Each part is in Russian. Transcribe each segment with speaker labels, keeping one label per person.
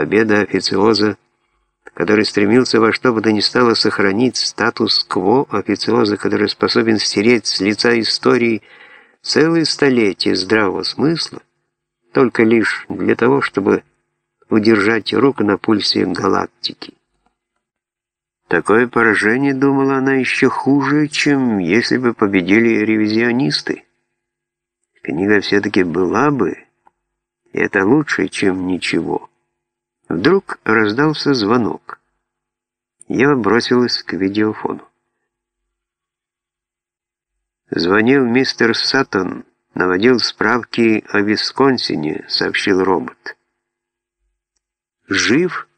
Speaker 1: Победа официоза, который стремился во что бы то ни стало сохранить статус-кво официоза, который способен стереть с лица истории целые столетия здравого смысла, только лишь для того, чтобы удержать руку на пульсе галактики. Такое поражение, думала она, еще хуже, чем если бы победили ревизионисты. Книга все-таки была бы, и это лучше, чем ничего. Вдруг раздался звонок. Ева бросилась к видеофону. Звонил мистер Саттон, наводил справки о Висконсине, сообщил робот. «Жив?»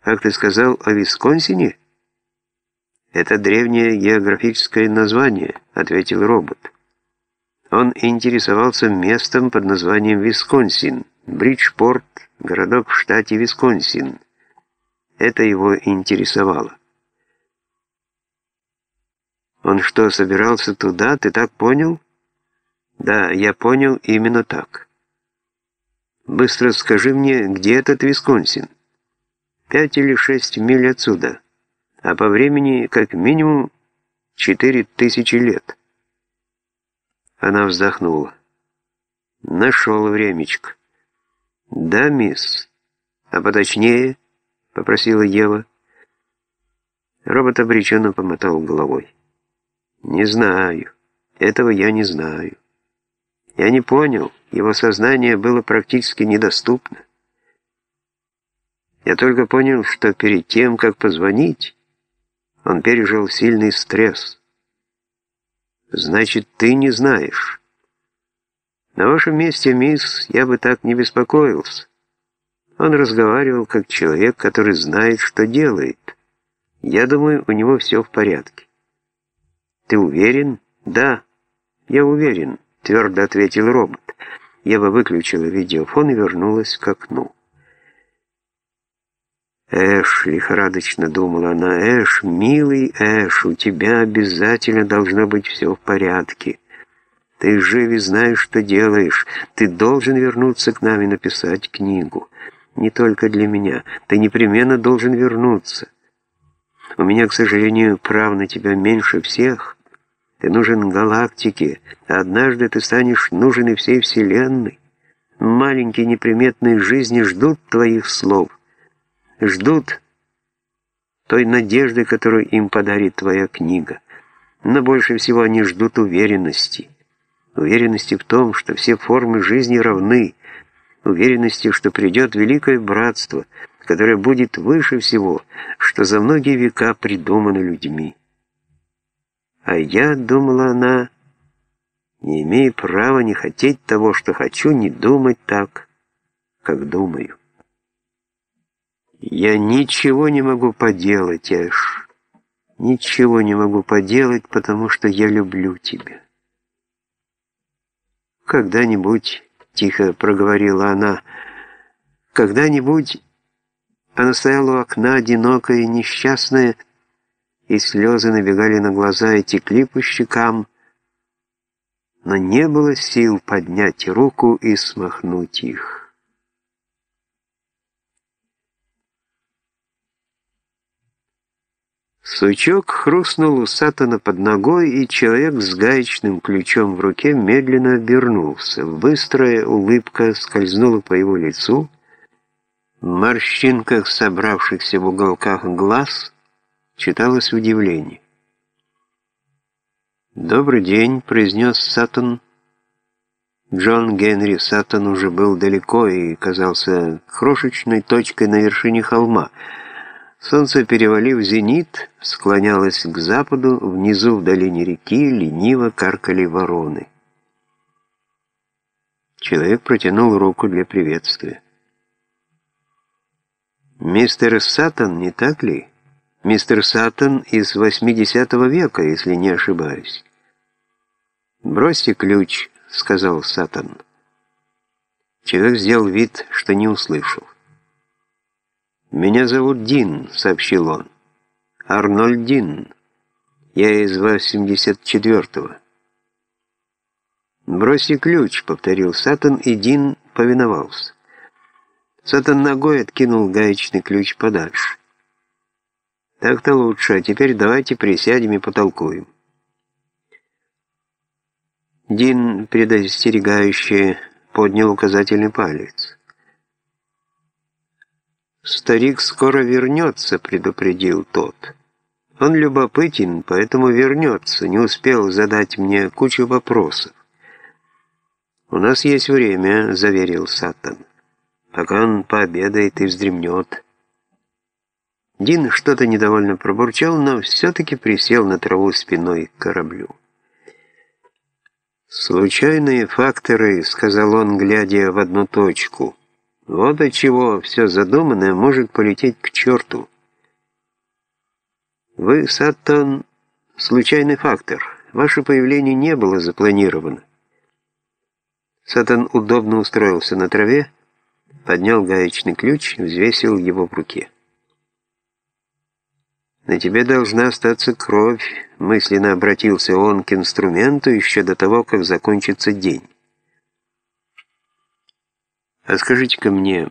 Speaker 1: «Как ты сказал о Висконсине?» «Это древнее географическое название», — ответил робот. Он интересовался местом под названием Висконсин, Бриджпорт, городок в штате Висконсин. Это его интересовало. Он что, собирался туда, ты так понял? Да, я понял именно так. Быстро скажи мне, где этот Висконсин? Пять или шесть миль отсюда, а по времени как минимум четыре тысячи лет. Она вздохнула. Нашел времечко. Да, мисс. А поточнее, попросила Ева. Робот обреченно помотал головой. Не знаю. Этого я не знаю. Я не понял. Его сознание было практически недоступно. Я только понял, что перед тем, как позвонить, он пережил сильный стресс. Значит, ты не знаешь. На вашем месте, мисс, я бы так не беспокоился. Он разговаривал как человек, который знает, что делает. Я думаю, у него все в порядке. Ты уверен? Да, я уверен, твердо ответил робот. Ева выключила видеофон и вернулась к окну. «Эш», — лихорадочно думала она, — «Эш, милый Эш, у тебя обязательно должно быть все в порядке. Ты жив и знаешь, что делаешь. Ты должен вернуться к нам и написать книгу. Не только для меня. Ты непременно должен вернуться. У меня, к сожалению, прав на тебя меньше всех. Ты нужен галактике, а однажды ты станешь нужен и всей Вселенной. Маленькие неприметные жизни ждут твоих слов» ждут той надежды, которую им подарит твоя книга. Но больше всего они ждут уверенности. Уверенности в том, что все формы жизни равны. Уверенности, что придет великое братство, которое будет выше всего, что за многие века придумано людьми. А я, думала она, не имею права не хотеть того, что хочу, не думать так, как думаю. Я ничего не могу поделать, Эш. Ничего не могу поделать, потому что я люблю тебя. Когда-нибудь, тихо проговорила она, когда-нибудь она стояла у окна, одинокая и несчастная, и слезы набегали на глаза и текли по щекам, но не было сил поднять руку и смахнуть их. Сучок хрустнул у Сатана под ногой, и человек с гаечным ключом в руке медленно обернулся. Быстрая улыбка скользнула по его лицу. В морщинках, собравшихся в уголках глаз, читалось удивление. «Добрый день», — произнес Сатан. Джон Генри Сатан уже был далеко и казался крошечной точкой на вершине холма — Солнце, перевалив зенит, склонялось к западу, внизу в долине реки лениво каркали вороны. Человек протянул руку для приветствия. «Мистер Саттон, не так ли? Мистер Саттон из 80 века, если не ошибаюсь». «Бросьте ключ», — сказал Саттон. Человек сделал вид, что не услышал. «Меня зовут Дин», — сообщил он. «Арнольд Дин. Я из 84-го». «Броси ключ», — повторил Сатан, и Дин повиновался. Сатан ногой откинул гаечный ключ подальше. Так-то лучше, а теперь давайте присядем и потолкуем. Дин, предостерегающе, поднял указательный палец. «Старик скоро вернется», — предупредил тот. «Он любопытен, поэтому вернется, не успел задать мне кучу вопросов». «У нас есть время», — заверил Сатан. «Пока он пообедает и вздремнет». Дин что-то недовольно пробурчал, но все-таки присел на траву спиной к кораблю. «Случайные факторы», — сказал он, глядя в одну точку. «Вот от чего все задуманное может полететь к черту». «Вы, Саттон, случайный фактор. Ваше появление не было запланировано». Сатан удобно устроился на траве, поднял гаечный ключ, взвесил его в руке. «На тебе должна остаться кровь», — мысленно обратился он к инструменту еще до того, как закончится день. «А скажите-ка мне,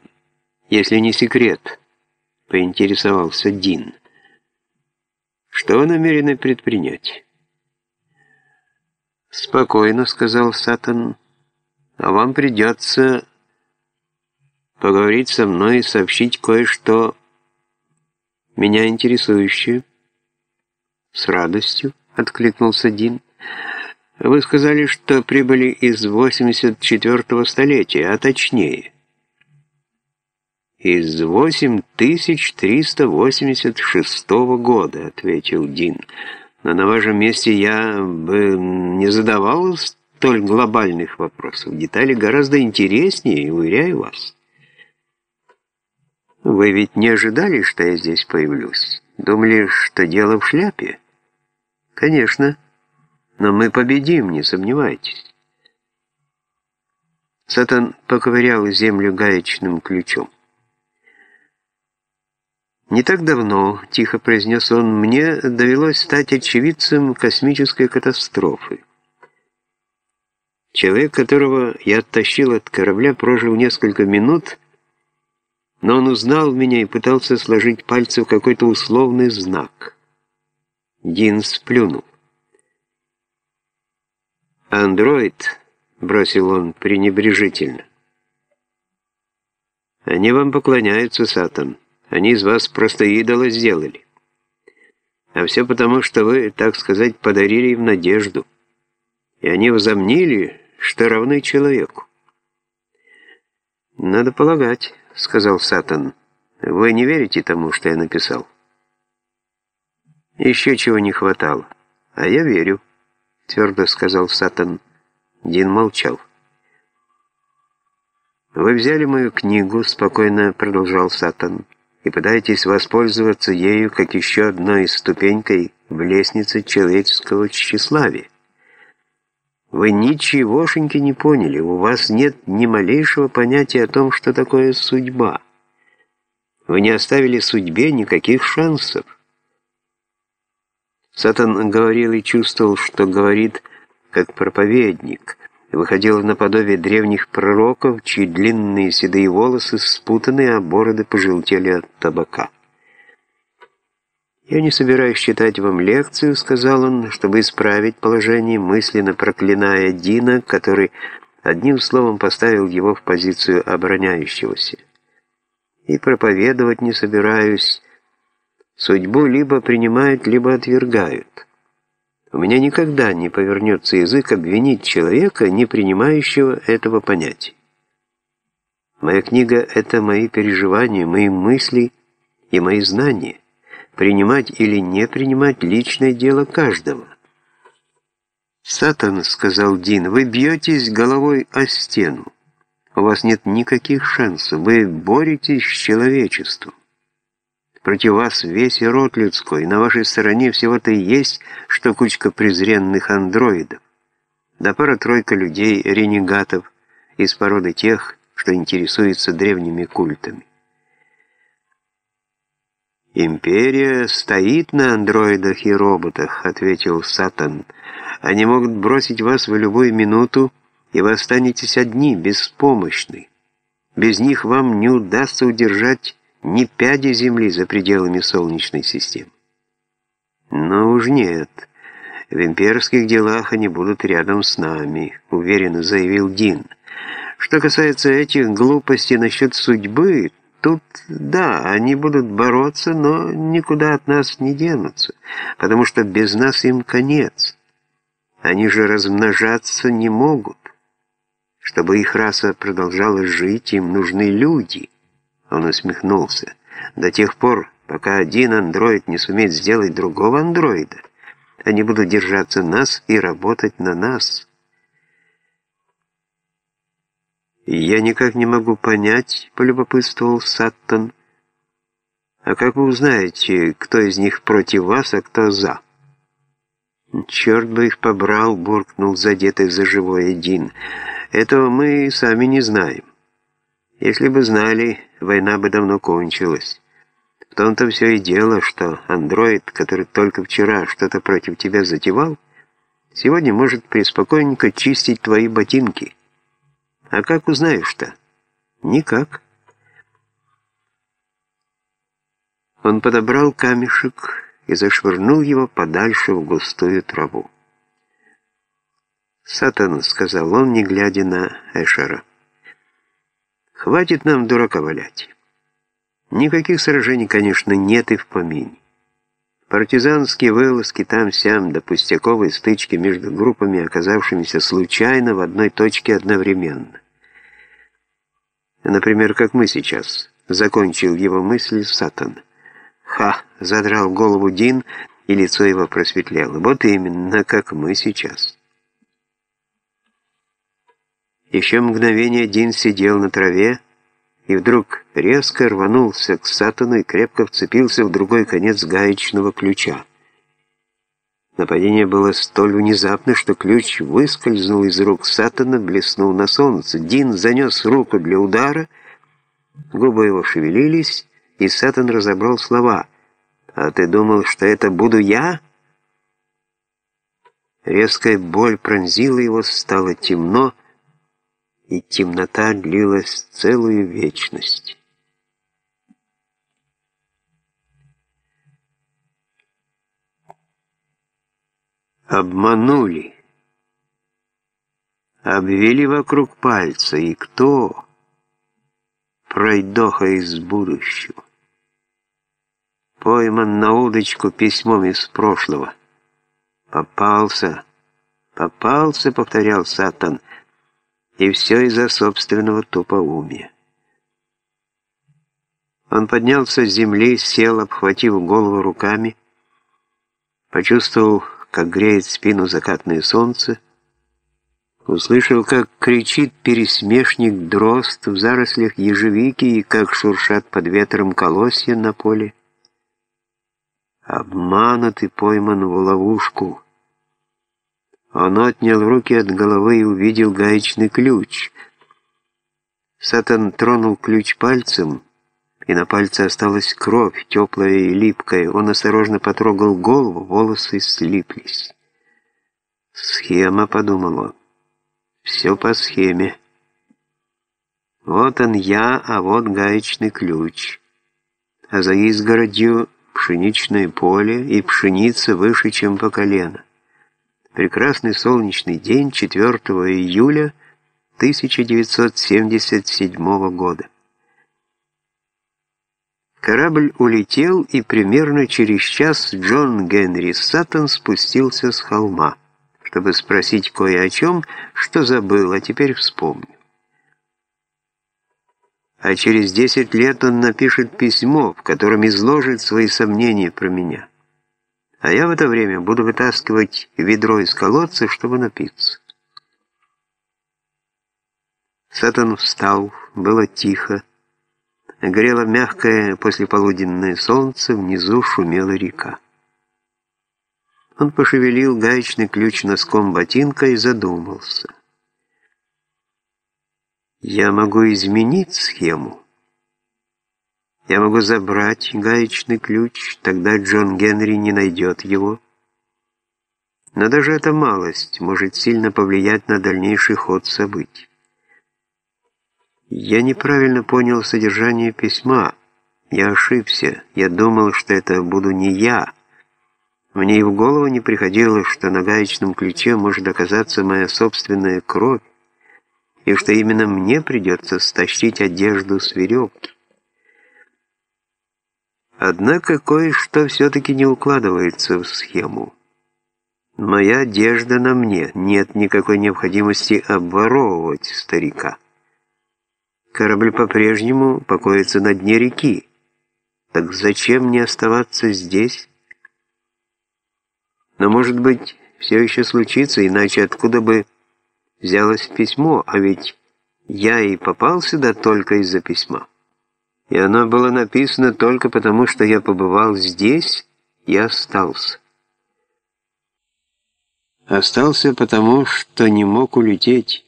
Speaker 1: если не секрет», — поинтересовался Дин, — «что вы намерены предпринять?» «Спокойно», — сказал Сатан, — «а вам придется поговорить со мной и сообщить кое-что меня интересующее». «С радостью», — откликнулся Дин. «Вы сказали, что прибыли из 84-го столетия, а точнее...» «Из 8386 года», — ответил Дин. «Но на вашем месте я бы не задавал столь глобальных вопросов. Детали гораздо интереснее, уверяю вас». Вы ведь не ожидали, что я здесь появлюсь? Думали, что дело в шляпе? Конечно. Но мы победим, не сомневайтесь. Сатан поковырял землю гаечным ключом. «Не так давно», — тихо произнес он, — «мне довелось стать очевидцем космической катастрофы. Человек, которого я оттащил от корабля, прожил несколько минут, но он узнал меня и пытался сложить пальцы в какой-то условный знак. Дин сплюнул. «Андроид», — бросил он пренебрежительно. «Они вам поклоняются, Сатан. Они из вас просто идола сделали. А все потому, что вы, так сказать, подарили им надежду. И они возомнили, что равны человеку. Надо полагать». — сказал Сатан. «Вы не верите тому, что я написал?» «Еще чего не хватало. А я верю», — твердо сказал Сатан. Дин молчал. «Вы взяли мою книгу», — спокойно продолжал Сатан, «и пытаетесь воспользоваться ею как еще одной ступенькой в лестнице человеческого тщеславия. Вы ничегошеньки не поняли, у вас нет ни малейшего понятия о том, что такое судьба. Вы не оставили судьбе никаких шансов. Сатан говорил и чувствовал, что говорит, как проповедник. Выходил наподобие древних пророков, чьи длинные седые волосы спутаны, а бороды пожелтели от табака. «Я не собираюсь читать вам лекцию», — сказал он, чтобы исправить положение, мысленно проклиная Дина, который одним словом поставил его в позицию обороняющегося. «И проповедовать не собираюсь. Судьбу либо принимают, либо отвергают. У меня никогда не повернется язык обвинить человека, не принимающего этого понятия. Моя книга — это мои переживания, мои мысли и мои знания». Принимать или не принимать – личное дело каждого. «Сатан», — сказал Дин, — «вы бьетесь головой о стену. У вас нет никаких шансов. Вы боретесь с человечеством. Против вас весь род людской. На вашей стороне всего-то и есть, что кучка презренных андроидов. Да пара-тройка людей-ренегатов из породы тех, что интересуются древними культами. «Империя стоит на андроидах и роботах», — ответил Сатан. «Они могут бросить вас в любую минуту, и вы останетесь одни, беспомощны. Без них вам не удастся удержать ни пяди Земли за пределами Солнечной системы. Но уж нет. В имперских делах они будут рядом с нами, уверенно заявил Дин. Что касается этих глупостей насчет судьбы, тут, да, они будут бороться, но никуда от нас не денутся, потому что без нас им конец. Они же размножаться не могут. Чтобы их раса продолжала жить, им нужны люди. Он усмехнулся. До тех пор, пока один андроид не сумеет сделать другого андроида, они будут держаться нас и работать на нас. «Я никак не могу понять», — полюбопытствовал Саттон. «А как вы узнаете, кто из них против вас, а кто за?» «Черт бы их побрал», — буркнул задетый за живое Дин. Этого мы сами не знаем. Если бы знали, война бы давно кончилась. В том-то все и дело, что андроид, который только вчера что-то против тебя затевал, сегодня может преспокойненько чистить твои ботинки. А как узнаешь-то? Никак. Он подобрал камешек и зашвырнул его подальше в густую траву. «Сатан», — сказал он, не глядя на Эшера. «Хватит нам дурака валять. Никаких сражений, конечно, нет и в помине. Партизанские вылазки там-сям до пустяковой стычки между группами, оказавшимися случайно в одной точке одновременно. Например, как мы сейчас, закончил его мысли Сатан. «Ха!» — задрал голову Дин, и лицо его просветлело. «Вот именно, как мы сейчас». Еще мгновение Дин сидел на траве и вдруг резко рванулся к Сатану и крепко вцепился в другой конец гаечного ключа. Нападение было столь внезапно, что ключ выскользнул из рук Сатана, блеснул на солнце. Дин занес руку для удара, губы его шевелились, и Сатан разобрал слова. «А ты думал, что это буду я?» Резкая боль пронзила его, стало темно, и темнота длилась целую вечность. Обманули. Обвели вокруг пальца. И кто? Пройдоха из будущего. Пойман на удочку письмом из прошлого. Попался. Попался, повторял Сатан. И все из-за собственного тупоумия. Он поднялся с земли, сел, обхватив голову руками, почувствовал, как греет спину закатное солнце, услышал, как кричит пересмешник дрозд в зарослях ежевики и как шуршат под ветром колосья на поле. Обманутый пойман в ловушку — он отнял руки от головы и увидел гаечный ключ. Сатан тронул ключ пальцем, и на пальце осталась кровь, теплая и липкая. Он осторожно потрогал голову, волосы слиплись. «Схема», — подумал он. «Все по схеме. Вот он я, а вот гаечный ключ. А за изгородью пшеничное поле и пшеница выше, чем по колено». Прекрасный солнечный день 4 июля 1977 года. Корабль улетел, и примерно через час Джон Генри Саттон спустился с холма, чтобы спросить кое о чем, что забыл, а теперь вспомнил. А через 10 лет он напишет письмо, в котором изложит свои сомнения про меня а я в это время буду вытаскивать ведро из колодца, чтобы напиться. Сатан встал, было тихо. Горело мягкое послеполуденное солнце, внизу шумела река. Он пошевелил гаечный ключ носком ботинка и задумался. «Я могу изменить схему». Я могу забрать гаечный ключ, тогда Джон Генри не найдет его. Но даже эта малость может сильно повлиять на дальнейший ход событий. Я неправильно понял содержание письма. Я ошибся. Я думал, что это буду не я. Мне и в голову не приходило, что на гаечном ключе может оказаться моя собственная кровь, и что именно мне придется стащить одежду с веревки. Однако кое-что все-таки не укладывается в схему. Моя одежда на мне, нет никакой необходимости обворовывать старика. Корабль по-прежнему покоится на дне реки. Так зачем мне оставаться здесь? Но, может быть, все еще случится, иначе откуда бы взялось письмо, а ведь я и попал сюда только из-за письма. И оно было написано только потому, что я побывал здесь и остался. Остался потому, что не мог улететь.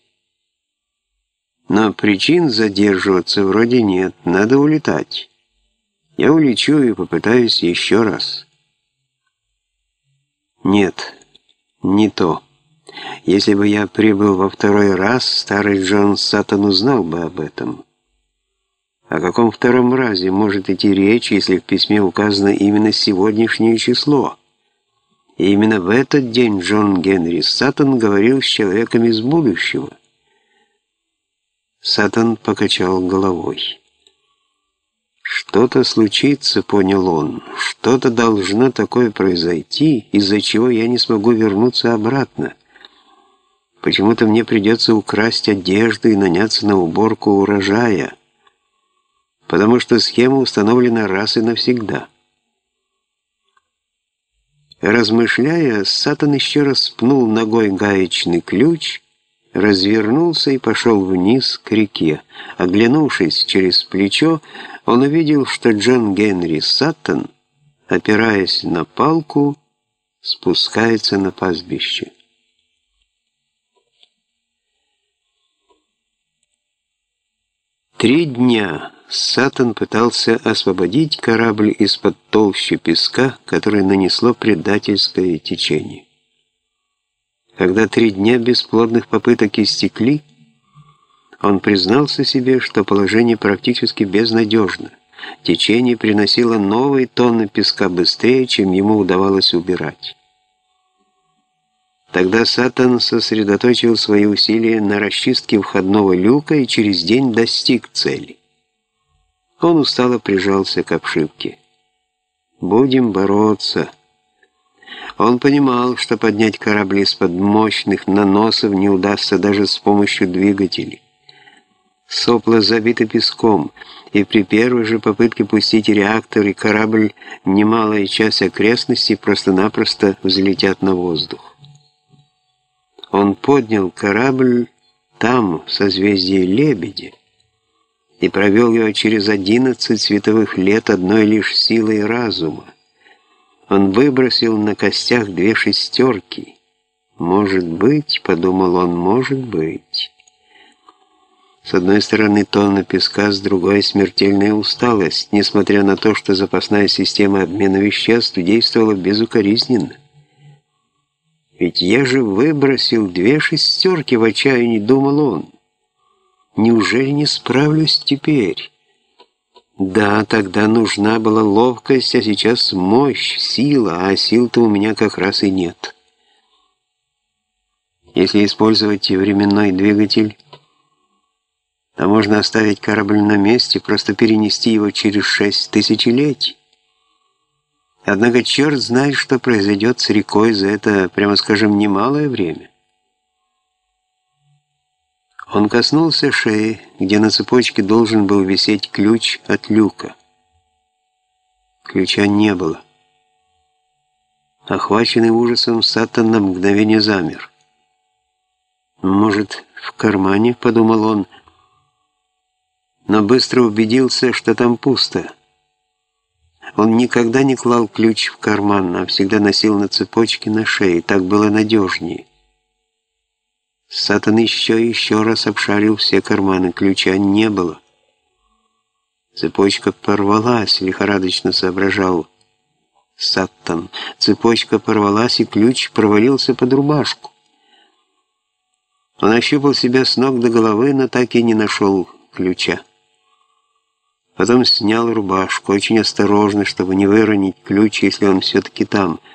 Speaker 1: Но причин задерживаться вроде нет, надо улетать. Я улечу и попытаюсь еще раз. Нет, не то. Если бы я прибыл во второй раз, старый Джон Саттон узнал бы об этом. О каком втором разе может идти речь, если в письме указано именно сегодняшнее число? И именно в этот день Джон Генри Саттон говорил с человеком из будущего. Саттон покачал головой. «Что-то случится», — понял он. «Что-то должно такое произойти, из-за чего я не смогу вернуться обратно. Почему-то мне придется украсть одежду и наняться на уборку урожая, потому что схема установлена раз и навсегда». Размышляя, Сатан еще раз пнул ногой гаечный ключ, развернулся и пошел вниз к реке. Оглянувшись через плечо, он увидел, что Джон Генри Саттон, опираясь на палку, спускается на пастбище. Три дня Сатан пытался освободить корабль из-под толщи песка, которое нанесло предательское течение. Когда три дня бесплодных попыток истекли, он признался себе, что положение практически безнадежно. Течение приносило новые тонны песка быстрее, чем ему удавалось убирать. Тогда Сатан сосредоточил свои усилия на расчистке входного люка и через день достиг цели. Он устало прижался к обшивке. «Будем бороться». Он понимал, что поднять корабль из-под мощных наносов не удастся даже с помощью двигателей. Сопла забиты песком, и при первой же попытке пустить реактор и корабль немалая часть окрестностей просто-напросто взлетят на воздух. Он поднял корабль там, в созвездии Лебеди, и провел его через одиннадцать световых лет одной лишь силой разума. Он выбросил на костях две шестерки. «Может быть», — подумал он, — «может быть». С одной стороны тонна песка, с другой — смертельная усталость, несмотря на то, что запасная система обмена веществ действовала безукоризненно. «Ведь я же выбросил две шестерки в отчаянии», — думал он. Неужели не справлюсь теперь? Да, тогда нужна была ловкость, а сейчас мощь, сила, а сил-то у меня как раз и нет. Если использовать временной двигатель, то можно оставить корабль на месте, просто перенести его через шесть тысячелетий. Однако черт знает, что произойдет с рекой за это, прямо скажем, немалое время. Он коснулся шеи, где на цепочке должен был висеть ключ от люка. Ключа не было. Охваченный ужасом, Сатан на мгновение замер. «Может, в кармане?» — подумал он, но быстро убедился, что там пусто. Он никогда не клал ключ в карман, а всегда носил на цепочке на шее, так было надежнее. Сатан еще и еще раз обшарил все карманы, ключа не было. Цепочка порвалась, лихорадочно соображал Саттон. Цепочка порвалась, и ключ провалился под рубашку. Он ощупал себя с ног до головы, но так и не нашел ключа. Потом снял рубашку, очень осторожно, чтобы не выронить ключ, если он все-таки там –